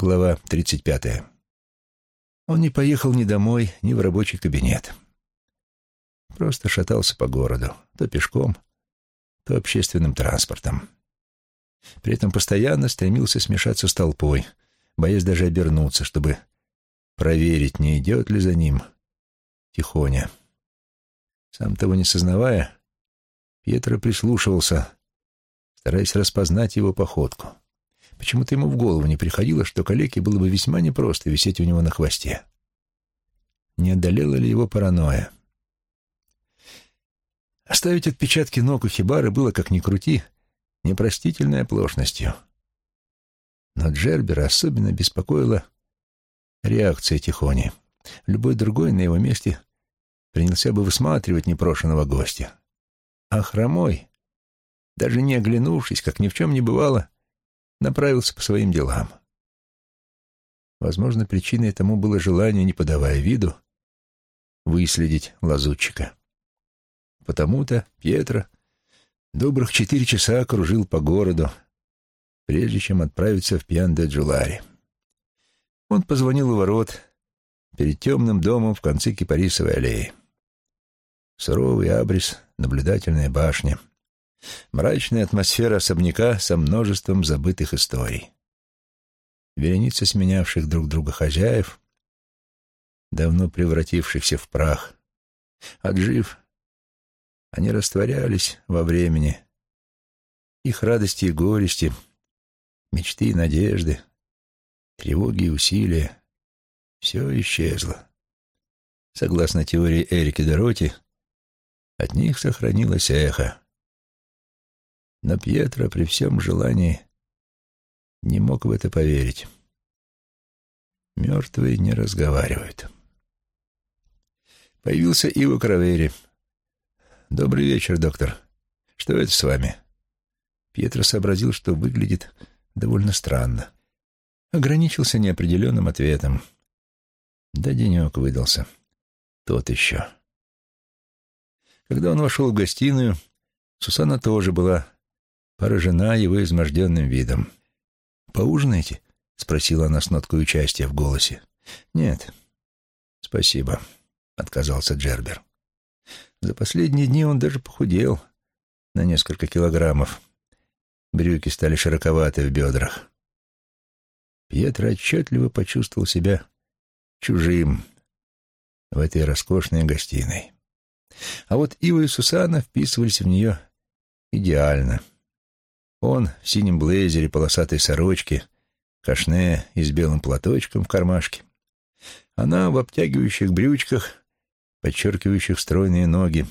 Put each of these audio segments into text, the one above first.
Глава 35. Он не поехал ни домой, ни в рабочий кабинет. Просто шатался по городу, то пешком, то общественным транспортом. При этом постоянно стремился смешаться с толпой, боясь даже обернуться, чтобы проверить, не идет ли за ним тихоня. Сам того не сознавая, Пьетро прислушивался, стараясь распознать его походку. Почему-то ему в голову не приходило, что калеке было бы весьма непросто висеть у него на хвосте. Не одолела ли его паранойя? Оставить отпечатки ног у Хибары было, как ни крути, непростительной оплошностью. Но Джербера особенно беспокоила реакция Тихони. Любой другой на его месте принялся бы высматривать непрошенного гостя. А хромой, даже не оглянувшись, как ни в чем не бывало, направился по своим делам. Возможно, причиной тому было желание, не подавая виду, выследить лазутчика. Потому-то Пьетро добрых четыре часа кружил по городу, прежде чем отправиться в Пьян-де-Джулари. Он позвонил у ворот перед темным домом в конце Кипарисовой аллеи. Суровый абрис, наблюдательная башня, Мрачная атмосфера особняка со множеством забытых историй. Вереница сменявших друг друга хозяев, давно превратившихся в прах. Отжив, они растворялись во времени. Их радости и горести, мечты и надежды, тревоги и усилия — все исчезло. Согласно теории Эрики Дороти, от них сохранилось эхо. Но Пьетро при всем желании не мог в это поверить. Мертвые не разговаривают. Появился Иво Кравери. «Добрый вечер, доктор. Что это с вами?» Пьетро сообразил, что выглядит довольно странно. Ограничился неопределенным ответом. Да денек выдался. Тот еще. Когда он вошел в гостиную, Сусана тоже была поражена его изможденным видом. «Поужинаете?» — спросила она с ноткой участия в голосе. «Нет, спасибо», — отказался Джербер. За последние дни он даже похудел на несколько килограммов. Брюки стали широковаты в бедрах. Пьетро отчетливо почувствовал себя чужим в этой роскошной гостиной. А вот Ива и Сусана вписывались в нее идеально — он в синем блейзере, полосатой сорочке, кашне и с белым платочком в кармашке. Она в обтягивающих брючках, подчеркивающих стройные ноги,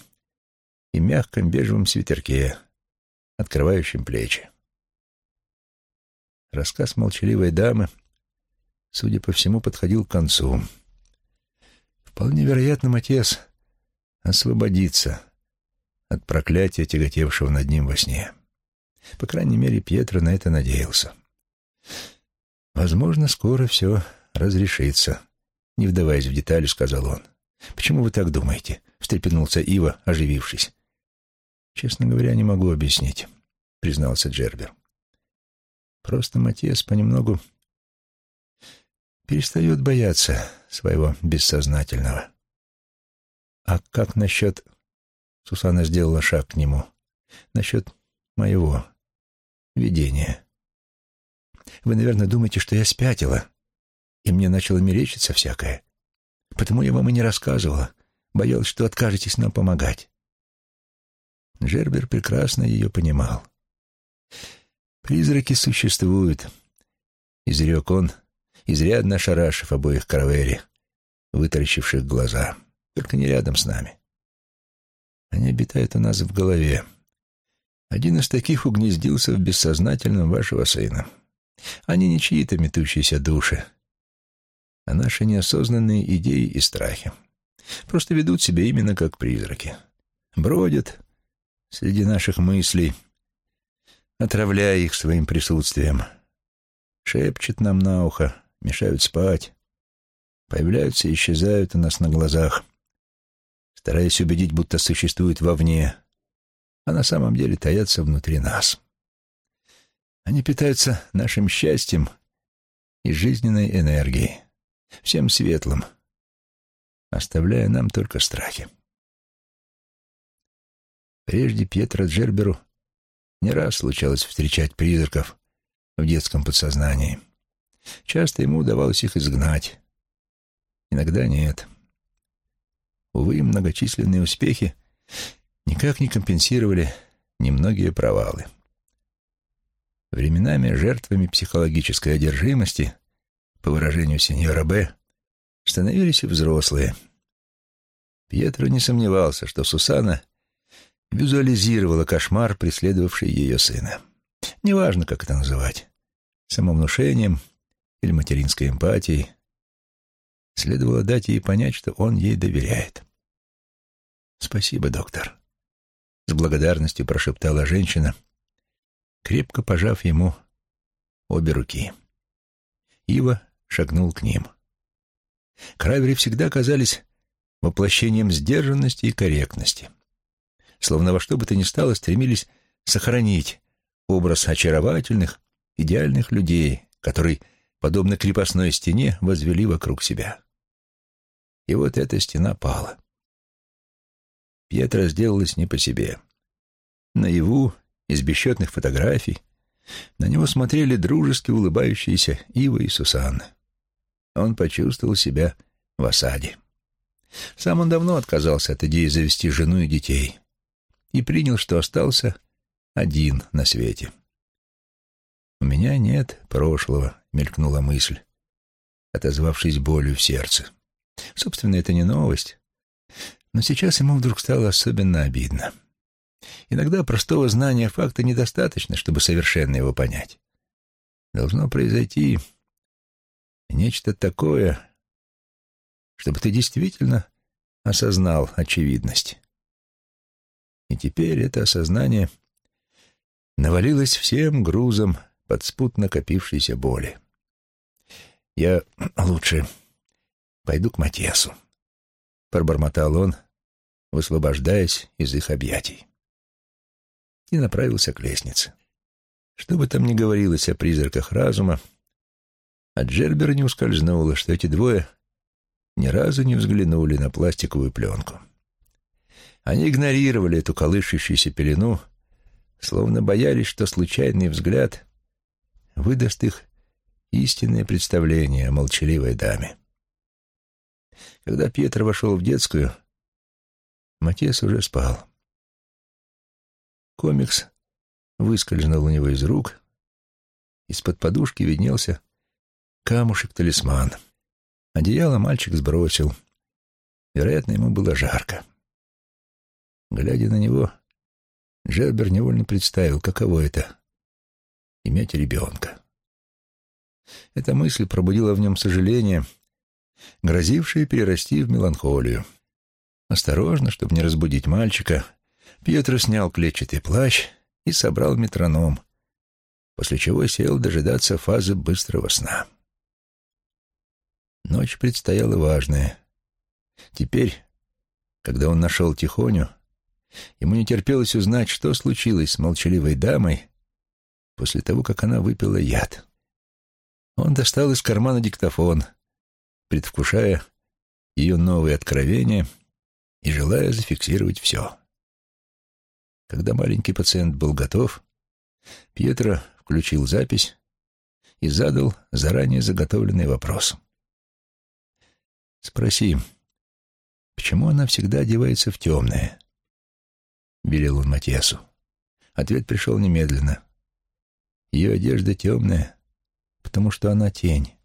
и мягком бежевом свитерке, открывающем плечи. Рассказ молчаливой дамы, судя по всему, подходил к концу. Вполне вероятно, Матиас освободится от проклятия, тяготевшего над ним во сне. По крайней мере, Пьетро на это надеялся. «Возможно, скоро все разрешится», — не вдаваясь в детали, сказал он. «Почему вы так думаете?» — встрепенулся Ива, оживившись. «Честно говоря, не могу объяснить», — признался Джербер. «Просто Матиас понемногу перестает бояться своего бессознательного». «А как насчет...» — Сусана сделала шаг к нему. «Насчет моего видение. Вы, наверное, думаете, что я спятила, и мне начало мерещиться всякое. Потому я вам и не рассказывала, боялась, что откажетесь нам помогать. Джербер прекрасно ее понимал. «Призраки существуют», — изрек он, изрядно ошарашив обоих Каравери, вытаращивших глаза. «Только не рядом с нами. Они обитают у нас в голове. Один из таких угнездился в бессознательном вашего сына. Они не чьи-то метущиеся души, а наши неосознанные идеи и страхи. Просто ведут себя именно как призраки. Бродят среди наших мыслей, отравляя их своим присутствием. Шепчут нам на ухо, мешают спать, появляются и исчезают у нас на глазах, стараясь убедить, будто существуют вовне, а на самом деле таятся внутри нас. Они питаются нашим счастьем и жизненной энергией, всем светлым, оставляя нам только страхи. Прежде Пьетро Джерберу не раз случалось встречать призраков в детском подсознании. Часто ему удавалось их изгнать, иногда нет. Увы, многочисленные успехи никак не компенсировали немногие провалы. Временами жертвами психологической одержимости, по выражению сеньора Б, становились и взрослые. Пьетро не сомневался, что Сусана визуализировала кошмар, преследовавший ее сына. Неважно, как это называть — самовнушением или материнской эмпатией. Следовало дать ей понять, что он ей доверяет. «Спасибо, доктор», — с благодарностью прошептала женщина, крепко пожав ему обе руки. Ива шагнул к ним. Кравери всегда казались воплощением сдержанности и корректности. Словно во что бы то ни стало стремились сохранить образ очаровательных, идеальных людей, который, подобно крепостной стене, возвели вокруг себя. И вот эта стена пала. Пьетро сделалась не по себе. Наяву, из бесчетных фотографий, на него смотрели дружески улыбающиеся Ива и Сусанна. Он почувствовал себя в осаде. Сам он давно отказался от идеи завести жену и детей и принял, что остался один на свете. «У меня нет прошлого», — мелькнула мысль, отозвавшись болью в сердце. Собственно, это не новость, но сейчас ему вдруг стало особенно обидно. Иногда простого знания факта недостаточно, чтобы совершенно его понять. Должно произойти нечто такое, чтобы ты действительно осознал очевидность. И теперь это осознание навалилось всем грузом подспутно копившейся боли. «Я лучше пойду к Матиасу», — пробормотал он, высвобождаясь из их объятий. И направился к лестнице. Что бы там ни говорилось о призраках разума, от Джербера не ускользнуло, что эти двое ни разу не взглянули на пластиковую пленку. Они игнорировали эту колышущуюся пелену, словно боялись, что случайный взгляд выдаст их истинное представление о молчаливой даме. Когда Пьетро вошел в детскую, Матес уже спал. Комикс выскользнул у него из рук, из-под подушки виднелся камушек-талисман. Одеяло мальчик сбросил. Вероятно, ему было жарко. Глядя на него, Джербер невольно представил, каково это — иметь ребенка. Эта мысль пробудила в нем сожаление, грозившее перерасти в меланхолию. Осторожно, чтобы не разбудить мальчика, Пьетро снял клетчатый плащ и собрал метроном, после чего сел дожидаться фазы быстрого сна. Ночь предстояла важная. Теперь, когда он нашел Тихоню, ему не терпелось узнать, что случилось с молчаливой дамой после того, как она выпила яд. Он достал из кармана диктофон, предвкушая ее новые откровения и желая зафиксировать все. Когда маленький пациент был готов, Пьетро включил запись и задал заранее заготовленный вопрос. «Спроси, почему она всегда одевается в темное?» — велел он Матьясу. Ответ пришел немедленно. «Ее одежда темная, потому что она тень».